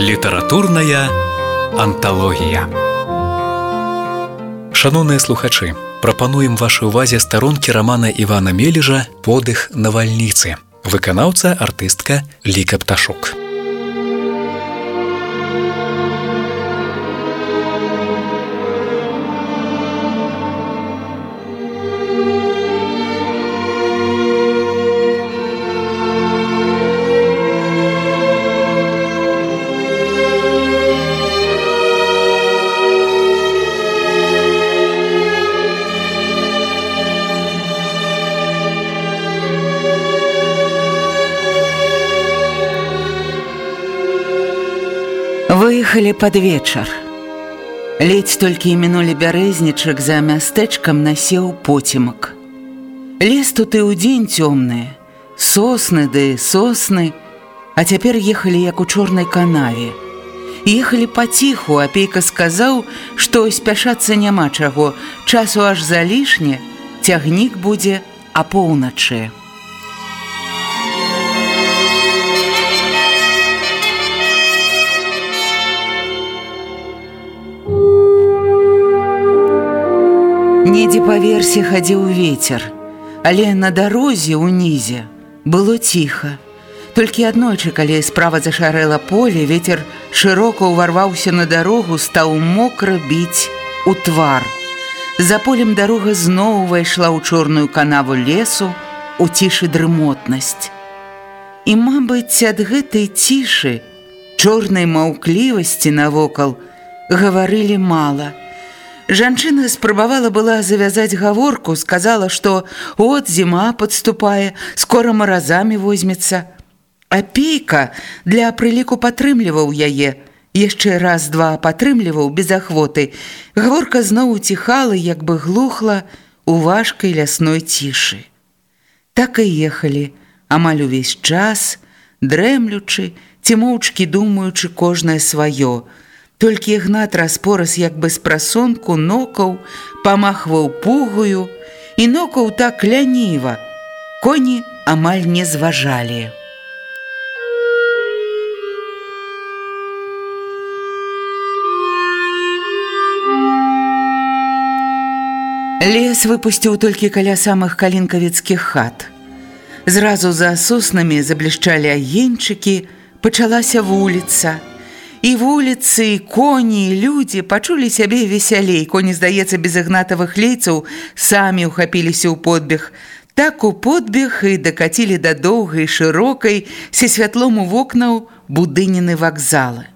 літаратурная анталогія. Шаноўныя слухачы прапануем вашай увазе старонкі рамана івана мележа подых навальніцы выканаўца артыстка ліка пташок у Выехалі пад вечар. Ледзь толькі мінулі бярэзнічак за мястэчкам насеў поцемак. Лес тут і ў дзень цёмныя, сосны ды сосны, а цяпер ехалі як у чорнай канаве. Ехалі паціху, апейка сказаў, што спяшацца няма чаго, часу аж залішне, цягнік будзе апоўначы. Недзе па версе хадзіў ветер, але на дарозе ўнізе было ціха. Толькі аднойчы, калі справа зашарэла поле, ветер шырока ўварваўся на дарогу, стаў мокра біць у твар. За полем дарога зноў увайшла ў чорную канаву лесу у цішы дрымотнасць. І, мабыць, ад гэтай цішы, чорнай маўклівасці навокал гаварылі мала – Жанчына спрабавала была завязаць гаворку, сказала, што от зіма падступае, скора маразамі возьмецца. Апейка для прыліку падтрымліваў яе. Яшчэ раз-два падтрымліваў без ахвоты. Гаворка зноў уціхала, як бы глухла у важкай лясной цішы. Так і ехалі, амаль увесь час, дрэмлючы, ці моўчкі думаючы кожнае сваё – Толькі ігнат распораз як бы з прасонку нокаў памахваў пугую і нокаў так ляніва. Коні амаль не зважалі. Лес выпусціў толькі каля самых калінкавіцкіх хат. Зразу за соснамі заблішчалі агеньчыкі, пачалася вуліца – І вуліцы, коні, людзі пачулі сябе весялей. Коні, здаецца, без ігнатавых лейцаў самі ўхапіліся ў подбег. Так у подбег і дакацілі да доўгай, шырокай, се святлом у вокнаў будыніны вакзалы.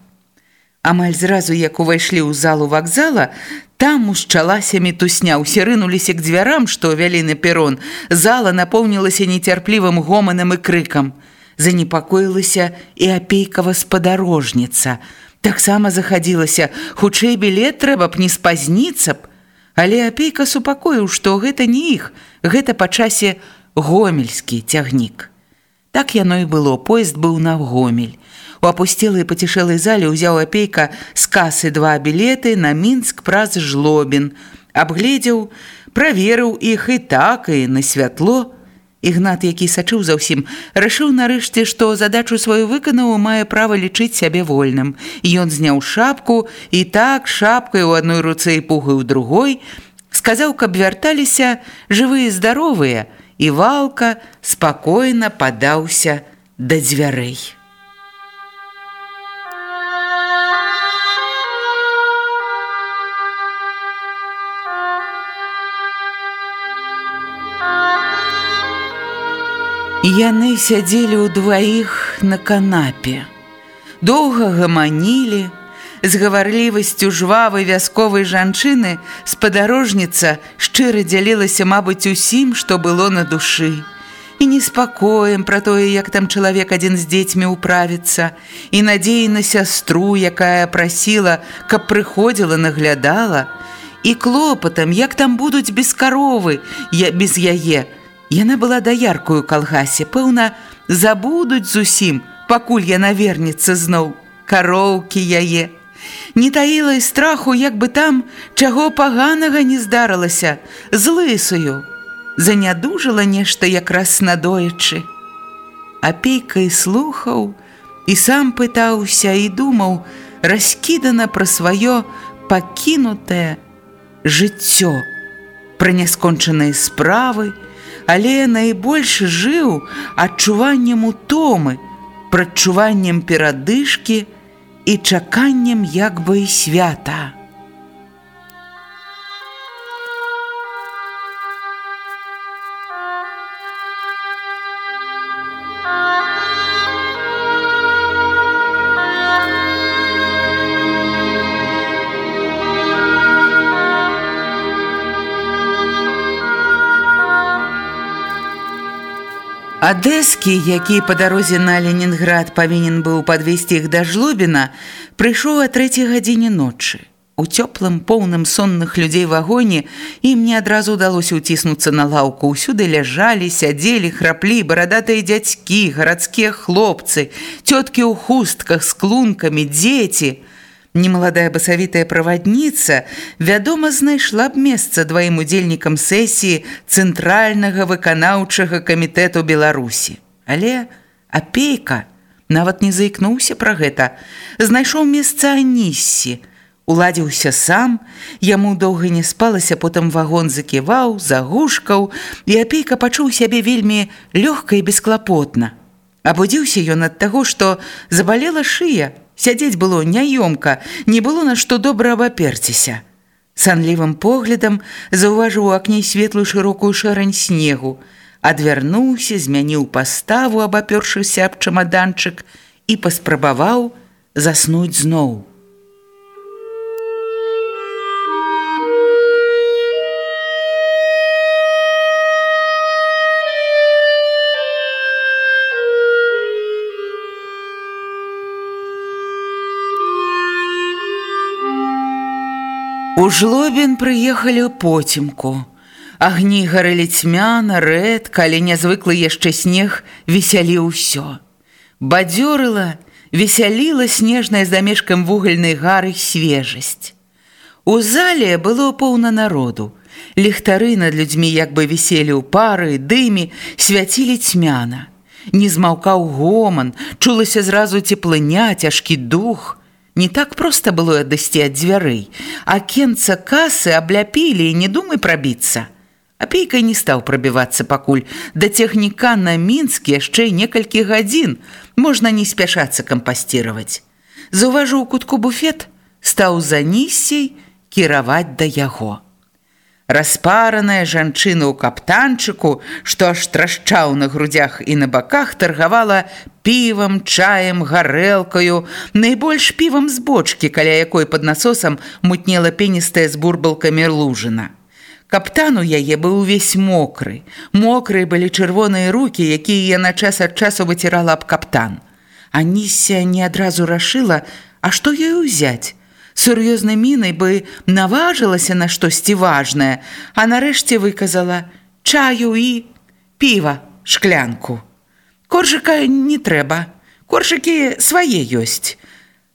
Амаль зразу, як увайшлі ў залу вакзала, там ушчалася мітусня, усе рынуліся к дзвярам, што вялі на перон. Зала напоўнілася нецярплівым гоманам і крыкам – занепакоілася і апейкава спадарожніца. Таксама захадзілася, хутчэй білет трэба б не спазніцца б. Але апейка супакоіў, што гэта не іх, гэта па часе гомельскі цягнік. Так яно і было, поезд быў на гомель. У апусцелай пацішэлай зале ўзяў апейка з касы два білеты на мінск праз жлобін, абгледзеў, праверыў іх і так і на святло, Ігнат, які сачыў за ўсім, рашыў нарэшце, што задачу сваю выканаў мае права лічыць сябе вольным. Ён зняў шапку і так шапкай у адной руцэ і пугай у другой, сказаў, каб вярталіся жывыя здаровыя, і валка спакойна падаўся да дзвярэй. Яны сядзелі ўдваіх на канапе. Доўга гаманілі, з гаварлівасцю жвавай вясковай жанчыны спадарожніца шчыра дзялілася, мабыць, усім, што было на душы. І неспакоем пра тое, як там чалавек адзін з дзецьмі ўправіцца, і надзеі на сястру, якая прасіла, каб прыходзіла, наглядала, і клопатам, як там будуць без каровы, я без яе, Яна была даяркую калгасе, пэўна, забудуць зусім, пакуль яна вернецца зноў кароўкі яе. Не таіла і страху, як бы там чаго паганага не здарылася, з лысую. Занядужала нешта якраз надоечы. Апейка і слухаў, і сам пытаўся і думаў раскідана пра сваё пакінутае жыццё, пра няскончаныя справы, але найбольш жыў адчуваннем утомы, прадчуваннем перадышкі і чаканнем як бы свята. Адэскі, які па дарозе на Ленінград павінен быў падвесці іх да жлобіна, прыйшоў а трэцяй гадзіне ночы. У цёплым поўным сонных людзей вагоне ім не адразу ўдалося ўціснуцца на лаўку. Усюды ляжалі, сядзелі, храплі, барадатыя дзядзькі, гарадскія хлопцы, цёткі ў хустках з клункамі, дзеці – Немаладая басавітая правадніца, вядома, знайшла б месца дваім удзельнікам сесіі цэнтральнага выканаўчага камітэту Беларусі. Але апейка нават не заікнуўся пра гэта, знайшоў месца Аніссі, уладзіўся сам, яму доўга не спалася, потым вагон заківаў, загушкаў, і апейка пачуў сябе вельмі лёгка і бесклапотна. Абудзіўся ён ад таго, што забалела шыя, Сядзець было няёмка, не было на што добра абаперціся. Санлівым поглядам заўважыў у акне светлую шырокую шарань снегу, адвярнуўся, змяніў паставу, абапёршыся аб чамаданчык і паспрабаваў заснуць зноў. У жлобін прыехалі ў поцемку. Агні гарэлі цьмяна, рэдка, але нязвыклы яшчэ снег весялі ўсё. Бадзёрыла, весяліла снежная з дамешкам вугальнай гары свежасць. У зале было поўна народу. Ліхтары над людзьмі як бы віселі ў пары, дымі, свяцілі цьмяна. Не змаўкаў гоман, чулася зразу цеплыня, цяжкі дух – Не так проста было адысці ад дзвярэй. Акенца касы абляпілі і не думай прабіцца. Апейка не стаў прабівацца пакуль. Да цягніка на мінскі яшчэ некалькі гадзін можна не спяшацца кампасціраваць. Заўважыў кутку буфет, стаў за ніссей кіраваць да яго. Распараная жанчына ў каптанчыку, што аж трашчаў на грудях і на баках, таргавала півам, чаем, гарэлкаю, найбольш півам з бочкі, каля якой пад насосам мутнела пеністая з бурбалкамі лужына. Каптан у яе быў увесь мокры. Мокрыя былі чырвоныя рукі, якія яна час ад часу выцірала аб каптан. Анісія не адразу рашыла, а што ёй узяць? Сур'ёзнай мінай бы наважылася на штосьці важнае, а нарэшце выказала чаю і піва шклянку. Коржыка не трэба, коржыкі свае ёсць.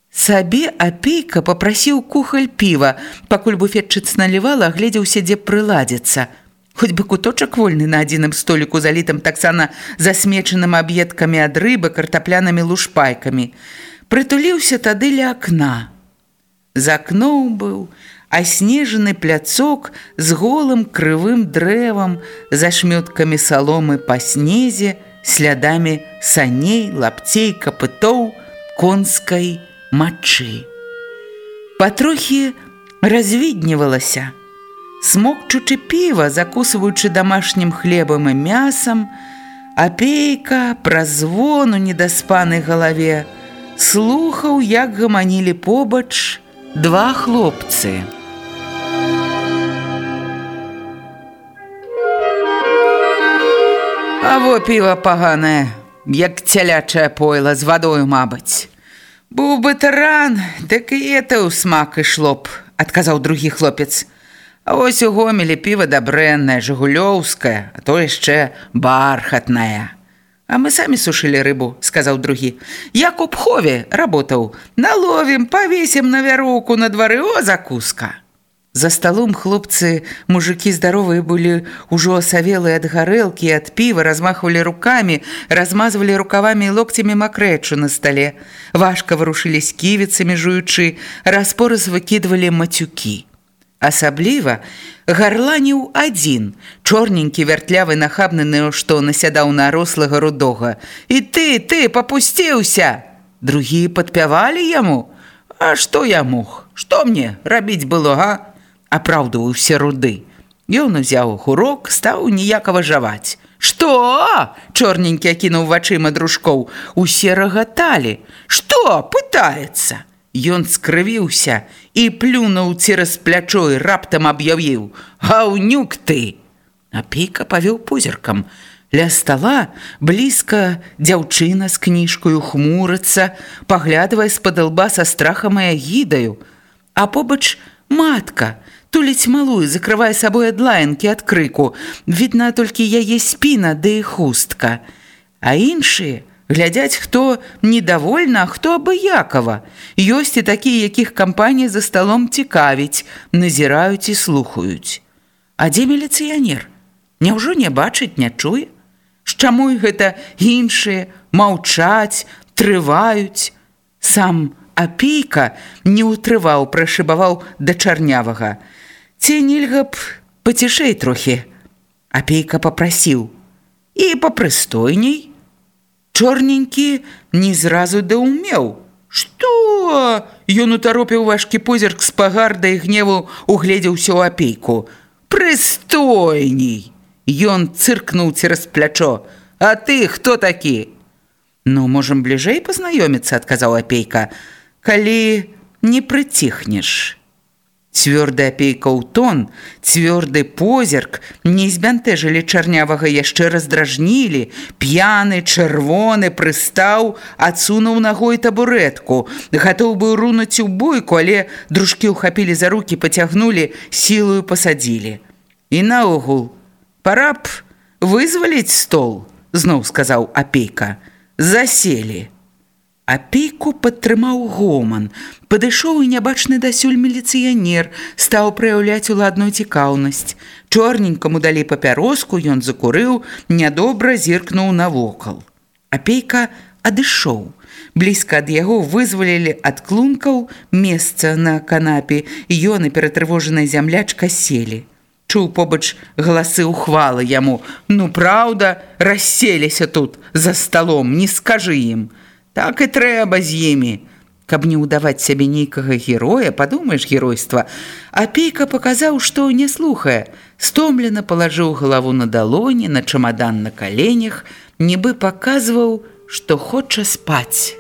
Сабе апейка попрасіў кухаль піва, пакуль буфетчыц налівала, гледзеўся, дзе прыладзіцца. Хоць бы куточак вольны на адзіным століку залітым таксана засмечаным аб'едкамі ад рыбы картаплянымі лушпайкамі. Прытуліўся тады ля акна. За акном быў аснежаны пляцок з голым крывым дрэвам, за шмёткамі саломы па снезе, слядамі саней, лапцей, капытоў, конскай мачы. Патрохі развіднівалася. Смокчучы піва, закусваючы домашнім хлебам і мясам, апейка праз звону недаспанай галаве, слухаў, як гаманілі побач, Два хлопцы. А во піва паганае, як цялячае пойла з вадою, мабыць. Быў бы таран, дык і это ў смак ішло б, адказаў другі хлопец. А вось у гомелі піва дабрэннае, жыгулёўскае, а то яшчэ бархатная. А мы самі сушылі рыбу, сказаў другі. Як у пхове работаў, наловім, павесім на вяроўку на двары о закуска. За сталом хлопцы, мужики здаровыя былі ўжо асавелыя ад гарэлкі, ад піва, размахвалі рукамі, размазвалі рукавамі і локцямі макрэчу на стале. Важка варушылі сківіцамі жуючы, распораз выкідвалі мацюкі. Асабліва гарланіў адзін, чорненькі вяртлявы нахабны, што насядаў на рослага рудога. І ты, ты папусціўся! Другія падпявалі яму. А што я мог? Што мне рабіць было, га? апраўдваўся руды. Ён узяў гурок, стаў ніякава жаваць. Што? Чорненькі акінуў вачыма дружкоў, усе рагаталі. Што пытаецца? Ён скрывіўся і плюнуў цераз плячо і раптам аб'явіў: Гаўнюк ты! Апейка павёў позіркам. Ля стала блізка дзяўчына з кніжкою хмурыцца, паглядвае з-пад лба са страхам і агідаю. А побач матка, туліць малую, закрывае сабой ад лаянкі ад крыку. Відна толькі яе спіна ды да хустка. А іншыя глядяць, хто недовольна, а хто абыякава. Ёсць і такія, якіх кампанія за сталом цікавіць, назіраюць і слухаюць. А дзе міліцыянер? Няўжо не бачыць, не чуе? З чаму гэта іншыя маўчаць, трываюць? Сам апейка не ўтрываў, прашыбаваў да чарнявага. Ці нельга б пацішэй трохі. Апейка попрасіў: « І папрыстойней. Чорненькі не зразу даўмеў. Што? Ён утаропіў важкі позірк з пагарда і гневу угледзеўся ў апейку. Прыстойней! Ён цыркнуў цераз плячо. А ты хто такі? Ну, можам бліжэй пазнаёміцца, адказаў апейка. Калі не прыціхнеш. Цвёрды апейкаў тон, цвёрды позірк не збянтэжылі чарнявага яшчэ раздражнілі, п'яны, чырвоны прыстаў, адсунуў нагой табурэтку, гатоў быў рунуць у бойку, але дружкі ўхапілі за рукі, пацягнулі, сілую пасадзілі. І наогул, пара б вызваліць стол, зноў сказаў апейка, заселі. Апейку падтрымаў гоман. Падышоў і нябачны дасюль міліцыянер, стаў праяўляць уладную цікаўнасць. Чорненькаму далі папяроску, ён закурыў, нядобра зіркнуў навокал. Апейка адышоў. Блізка ад яго вызвалілі ад клункаў месца на канапе, ён і ператрывожаная зямлячка селі. Чуў побач галасы ўхвалы яму: « Ну праўда, расселіся тут за сталом, не скажы ім. Так і трэба з імі. Каб не ўдаваць сябе нейкага героя, падумаеш геройства. Апейка паказаў, што не слухае. Стомлена палажыў галаву на далоні, на чамадан на каленях, нібы паказваў, што хоча спаць.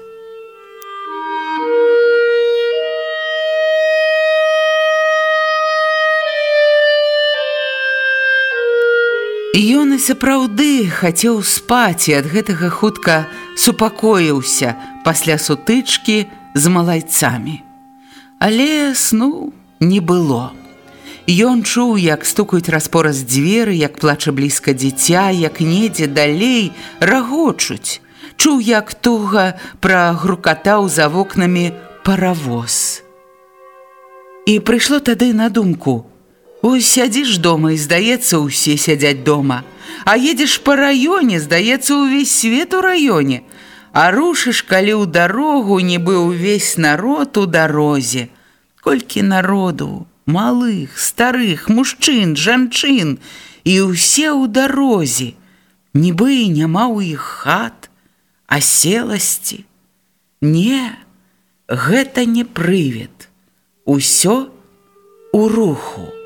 Ён і сапраўды хацеў спаць і ад гэтага хутка супакоіўся пасля сутычкі з малайцамі. Але сну не было. Ён чуў, як стукаюць распораз дзверы, як плача блізка дзіця, як недзе далей рагочуць. Чуў, як туга прагрукатаў за вокнамі паравоз. І прыйшло тады на думку: Ось сядзіш дома і здаецца, усе сядзяць дома. А едзеш па раёне, здаецца, увесь свет у раёне. А рушыш, калі ў дарогу не быў увесь народ у дарозе. Колькі народу, малых, старых, мужчын, жанчын і ўсе ў дарозе. Нібы і няма ў іх хат, аселасці. Не, гэта не прывед. Усё у руху.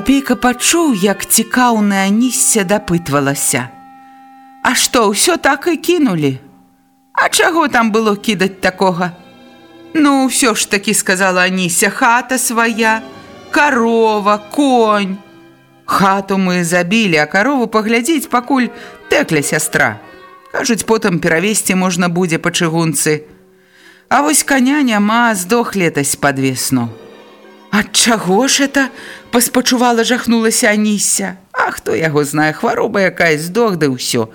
Апейка пачуў, як цікаўная Анісся дапытвалася. А што, ўсё так і кінулі? А чаго там было кідаць такога? Ну, ўсё ж такі сказала Анісся, хата свая, карова, конь. Хату мы забілі, а карову паглядзець, пакуль тэкля сястра. Кажуць, потым перавесці можна будзе па чыгунцы. А вось каня няма, здох летась пад весну. Ад чаго ж это паспачувала жахнулася Анісся. А хто яго знае хвароба якая здох да ўсё.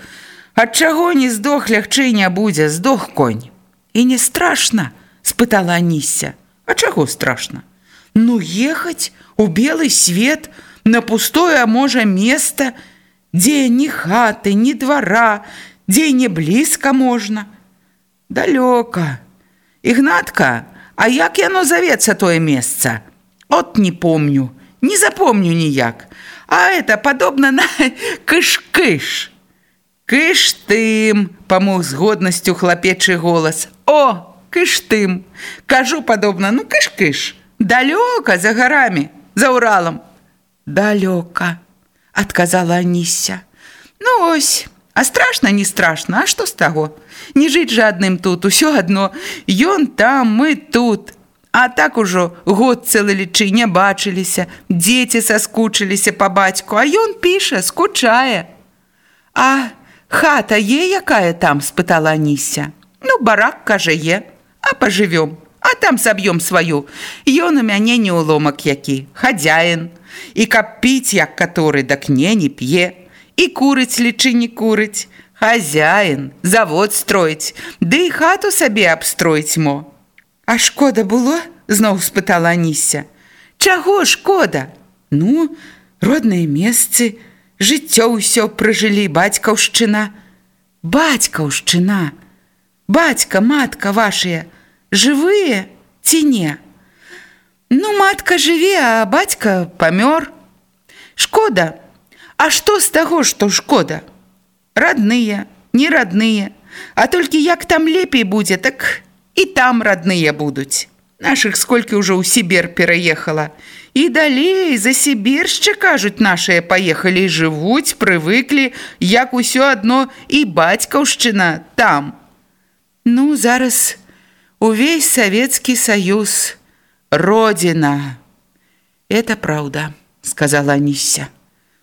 Ад чаго не здох лягчэй не будзе, здох конь. І не страшна, спытала Анісся. А чаго страшна? Ну ехаць у белы свет, на пустое, а можа место, дзе ні хаты, ні двара, дзе не блізка можна. Далёка. Ігнатка, а як яно завецца тое месца? От не помню, не запомню ніяк. А это падобна на кыш-кыш. Кыш тым, памог з годнасцю хлапечы голас. О, кыш тым. Кажу падобна, ну кыш-кыш. Далёка за гарамі, за Уралам. Далёка, адказала Анісся. Ну ось, а страшна не страшна, а што з таго? Не жыць жадным тут, усё адно. Ён там, мы тут. А так ужо год цэлы лічы не бачыліся, дзеці саскучыліся па бацьку, а ён піша, скучае. А хата е, якая там спытала Анісся. Ну барак кажа е, а пажывём, а там саб'ём сваю. Ён у мяне не уломак які, хадзяін і каб піць як каторы дак не не п'е і курыць лічы не курыць хозяин завод строіць ды і хату сабе абстроіць мо а шкода было зноў спытала Анісся. Чаго шкода? Ну родныя месцы жыццё ўсё прыжылі бацькаўшчына бацькаўшчына бацька матка вашыя жывыя ці не Ну, матка жыве, а бацька памёр. Шкода. А што з таго, што шкода? Радныя, не радныя, А толькі як там лепей будзе, так і там радныя будуць. Нашых сколькі ўжо ў Сібер пераехала. І далей за сібіршчы, кажуць, нашыя паехалі і жывуць, прывыклі, як усё адно і бацькаўшчына там. Ну, зараз увесь савецкі саюз, Родина. Это правда, сказала Анися.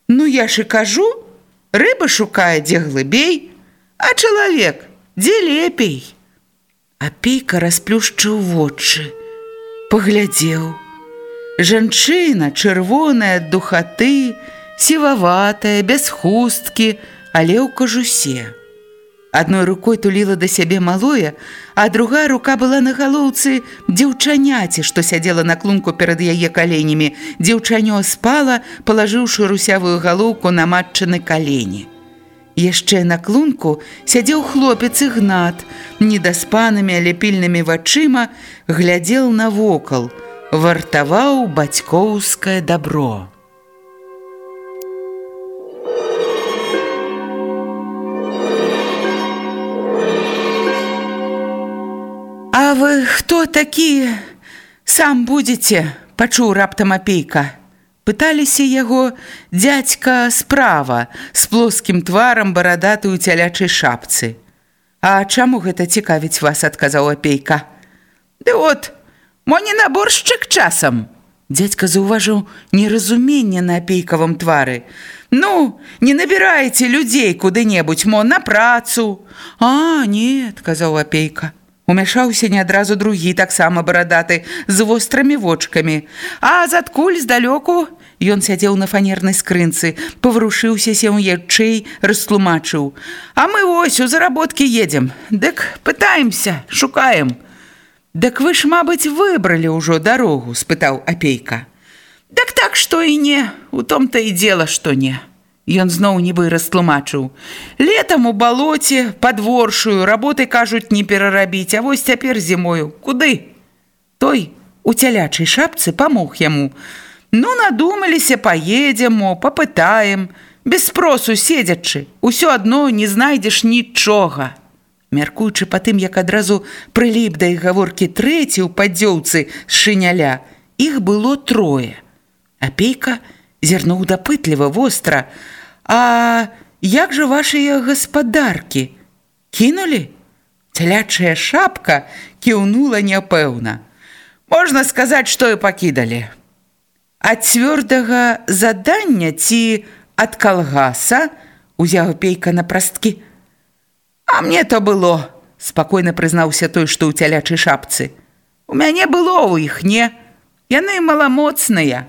Ну я ж и кажу, рыба шукае дзе глыбей, а чалавек дзе лепей. Апейка расплюшчыў вочы, паглядзеў. Жанчына чырвоная ад духаты, сіваватая, без хусткі, але ў кажусе. Адной рукой туліла да сябе малое, а другая рука была на галоўцы дзяўчаняці, што сядзела на клунку перад яе каленямі. Дзяўчанё спала, палажыўшы русявую галоўку на матчыны калені. Яшчэ на клунку сядзеў хлопец ігнат, недаспанымі аляпільнымі вачыма глядзел навокал, вартаваў бацькоўскае дабро. А вы хто такі сам будзеце? пачуў раптам апейка. Пыталіся яго дзядзька справа з плоскім тварам барадаты ў цялячай шапцы. А чаму гэта цікавіць вас адказаў апейка? Ды от, мо не наборшчык часам. Дзядзька заўважыў неразуменне на апейкавым твары. Ну, не набіраеце людзей куды-небудзь мо на працу. А, не, казаў апейка. Умяшаўся не адразу другі таксама барадаты з вострымі вочкамі. А задкуль здалёку ён сядзеў на фанернай скрынцы, паварушыўся сем ячэй, растлумачыў: « А мы ось у заработкі едзем. Дык пытаемся, шукаем. Дык вы ж, мабыць, выбралі ўжо дарогу, спытаў апейка. Дык так што і не, у том-то і дзела, што не. Ён зноў нібы растлумачыў: Летам у балоце, падворшую, работы кажуць не перарабіць, а вось цяпер зімою, куды? Той у цялячай шапцы памог яму. Ну надумаліся, паедзем, папытаем, без спросу седзячы, усё адно не знайдзеш нічога. Мяркуючы па тым, як адразу прыліп да іх гаворкі трэці ў падзёўцы з шыняля, іх было трое. Апейка, зірнуў дапытліва востра. А як жа вашыя гаспадаркі? Кінулі? Цялячая шапка кіўнула няпэўна. Можна сказаць, што і пакідалі. Ад цвёрдага задання ці ад калгаса узяў пейка на прасткі. А мне то было, спакойна прызнаўся той, што ў цялячай шапцы. У мяне было ў іх не. Яны маламоцныя.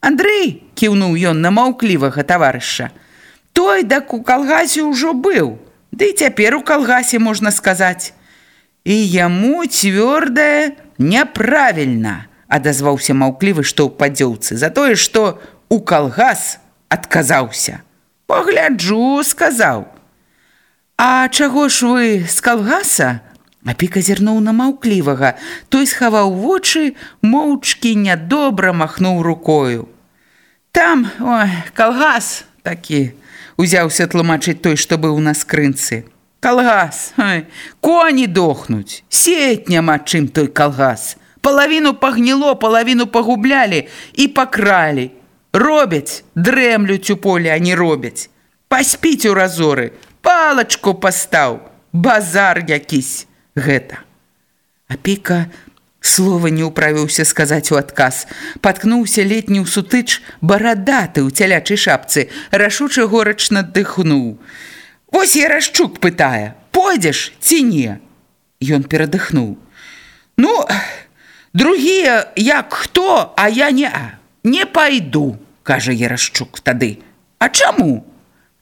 Андрэй, кіўнуў ён на маўклівага таварыша. Той дак у калгасе ўжо быў. Ды цяпер у калгасе можна сказаць. І яму цвёрдае няправільна, адазваўся маўклівы, што ў падзёўцы, за тое, што у калгас адказаўся. Пагляджу, сказаў. А чаго ж вы з калгаса? Апіка зірнуў на маўклівага, той схаваў вочы, моўчкі нядобра махнуў рукою. Там ой, калгас такі узяўся тлумачыць той, што быў на скрынцы. Калгас, ой, коні дохнуць, сеять няма чым той калгас. Палавіну пагніло, палавіну пагублялі і пакралі. Робяць, дрэмлюць у поле, а не робяць. Паспіць у разоры, палачку пастаў, базар якісь гэта. Апіка слова не ўправіўся сказаць у адказ. Паткнуўся летні ў сутыч барадаты ў цялячай шапцы, рашуча горачна дыхнуў. Вось я расчук пытае: пойдзеш ці не? Ён перадыхнуў. Ну, другія як хто, а я не не пайду, кажа Ярашчук тады. А чаму?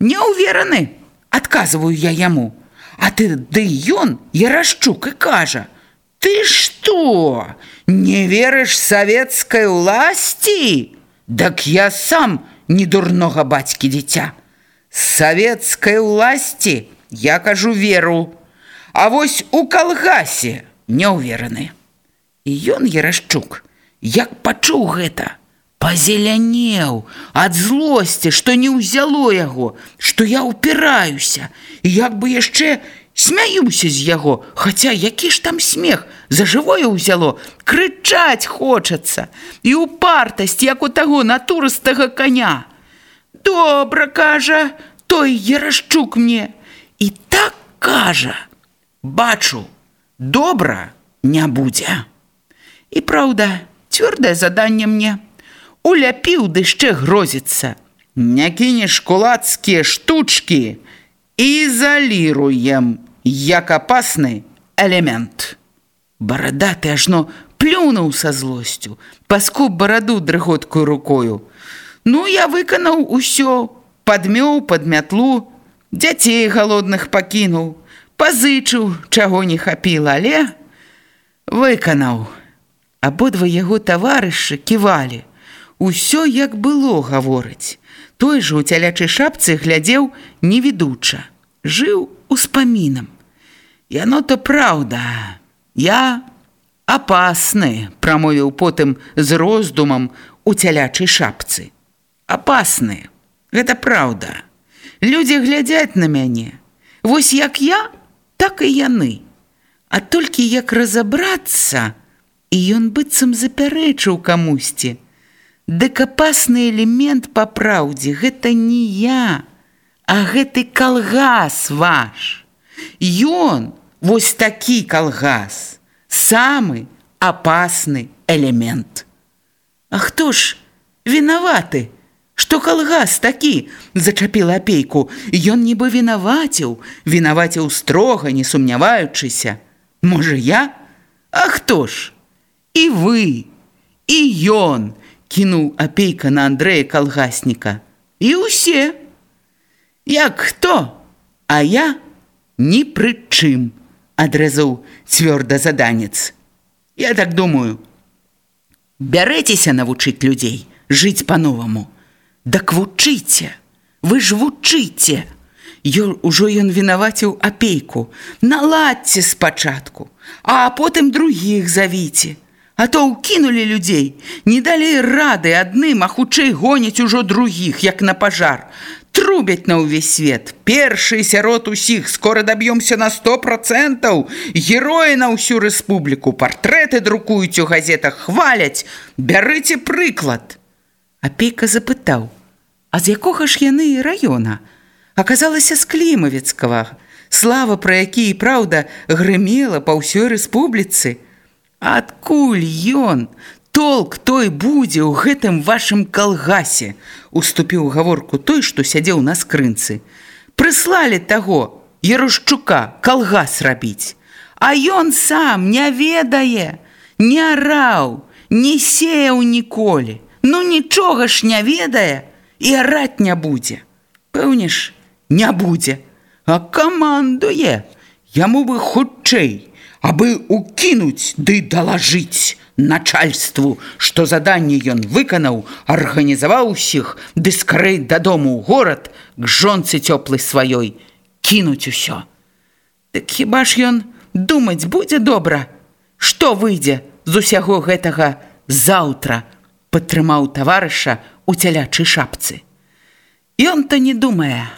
Не ўвераны, адказваю я яму. А ты ды ён Ярашчук і кажа: « Ты што? Не верыш савецкай уласці? Дак я сам не дурнога бацькі дзіця. Савецкай уласці я кажу веру, А вось у калгасе не ўвераны. І ён Ярашчук, як пачуў гэта, пазелянеў ад злосці, што не ўзяло яго, што я ўпіраюся, як бы яшчэ смяюся з яго, хаця які ж там смех за жывое ўзяло, крычаць хочацца і упартасць, як у таго натурыстага коня. Добра кажа, той ярашчук мне і так кажа: бачу, добра не будзе. І праўда, цвёрдае заданне мне, уляпіў дышчэ грозіцца. Не кінеш кулацкія штучкі, ізаліруем як апасны элемент. Барадаты ажно плюнуў са злосцю, паскуб бараду дрыготкую рукою. Ну я выканаў усё, падмёў пад мятлу, дзяцей галодных пакінуў, пазычыў, чаго не хапіла, але выканаў. Абодва яго таварышы ківалі. Усё як было гаворыць. Той жа у цялячай шапцы глядзеў невідуча, жыў успамінам. Яно то праўда, я апасны, прамовіў потым з роздумам у цялячай шапцы. Апасны, гэта праўда. Людзі глядзяць на мяне. Вось як я, так і яны. А толькі як разабрацца, і ён быццам запярэчыў камусьці, Дык апасны элемент па праўдзе гэта не я, а гэты калгас ваш. Ён вось такі калгас, самы апасны элемент. А хто ж вінаваты, што калгас такі зачапіла апейку, Ён нібы вінаваціў, вінаваціў строга, не сумняваючыся. Можа я, А хто ж? І вы, і ён, кінуў апейка на Андрэя калгасніка. І ўсе. Як хто, А я ні пры чым, адрэзаў цвёрда заданец. Я так думаю, бярэцеся навучыць людзей, жыць па-новаму. Дак вучыце, вы ж вучыце. Ён ужо ён вінаваціў апейку, наладьце спачатку, а потым другіх завіце. А то ўкінулі людзей, не далі рады адным, а хутчэй гоняць ужо другіх, як на пажар. Трубяць на ўвесь свет. Першы сярод усіх скора даб'ёмся на сто процентаў. Героі на ўсю рэспубліку, партрэты друкуюць у газетах, хваляць, бярыце прыклад. Апейка запытаў: « А з якога ж яны раёна? Аказалася з клімавецкага. Слава, пра які і праўда грымела па ўсёй рэспубліцы, Адкуль ён? Толк той будзе ў гэтым вашым калгасе, уступіў гаворку той, што сядзеў на скрынцы. Прыслалі таго Ярушчука калгас рабіць. А ён сам не ведае, не араў, не сеяў ніколі. Ну нічога ж не ведае і араць не будзе. Пэўніш, не будзе, а камандуе, Яму бы хутчэй, абы укінуць ды далажыць начальству, што заданне ён выканаў, арганізаваў усіх ды скрэй дадому ў горад к жонцы цёплай сваёй кінуць усё. Дык хіба ж ён думаць будзе добра, што выйдзе з усяго гэтага заўтра падтрымаў таварыша у цялячай шапцы. Ён-то не думае,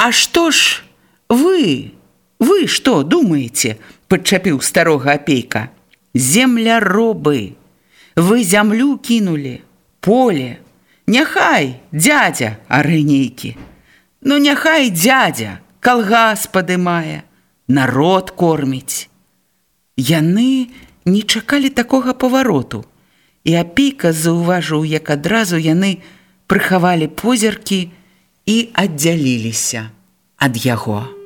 А што ж вы, вы што думаеце, падчапіў старога апейка. Земляробы, вы зямлю кінулі, поле, Няхай дядзя арынейкі. Ну няхай дядзя калгас падымае, народ корміць. Яны не чакалі такога павароту, і апейка заўважыў, як адразу яны прыхавалі позіркі і аддзяліліся ад яго.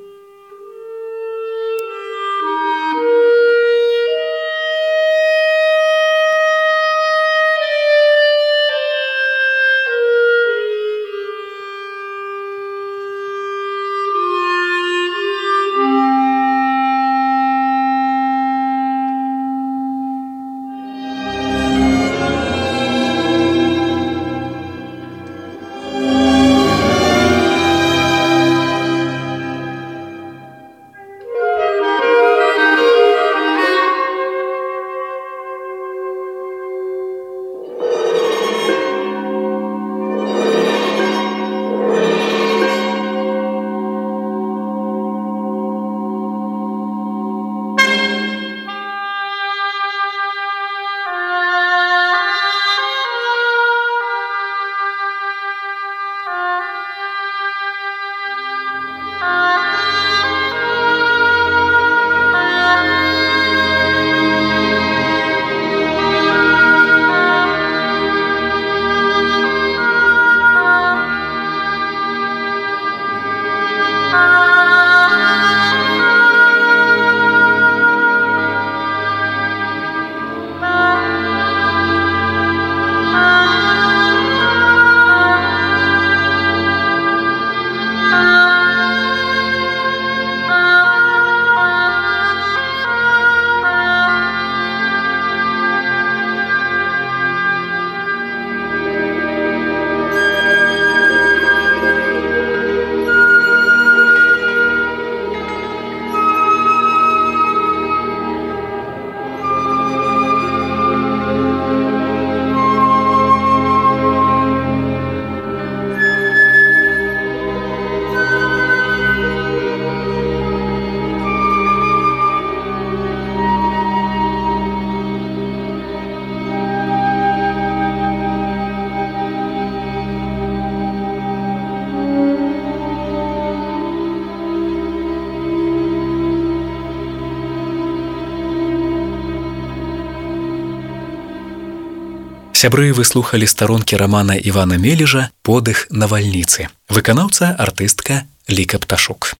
Сябры выслухалі старонкі рамана Івана Мележа подых навальніцы. Выканаўца артыстка Ліка пташук.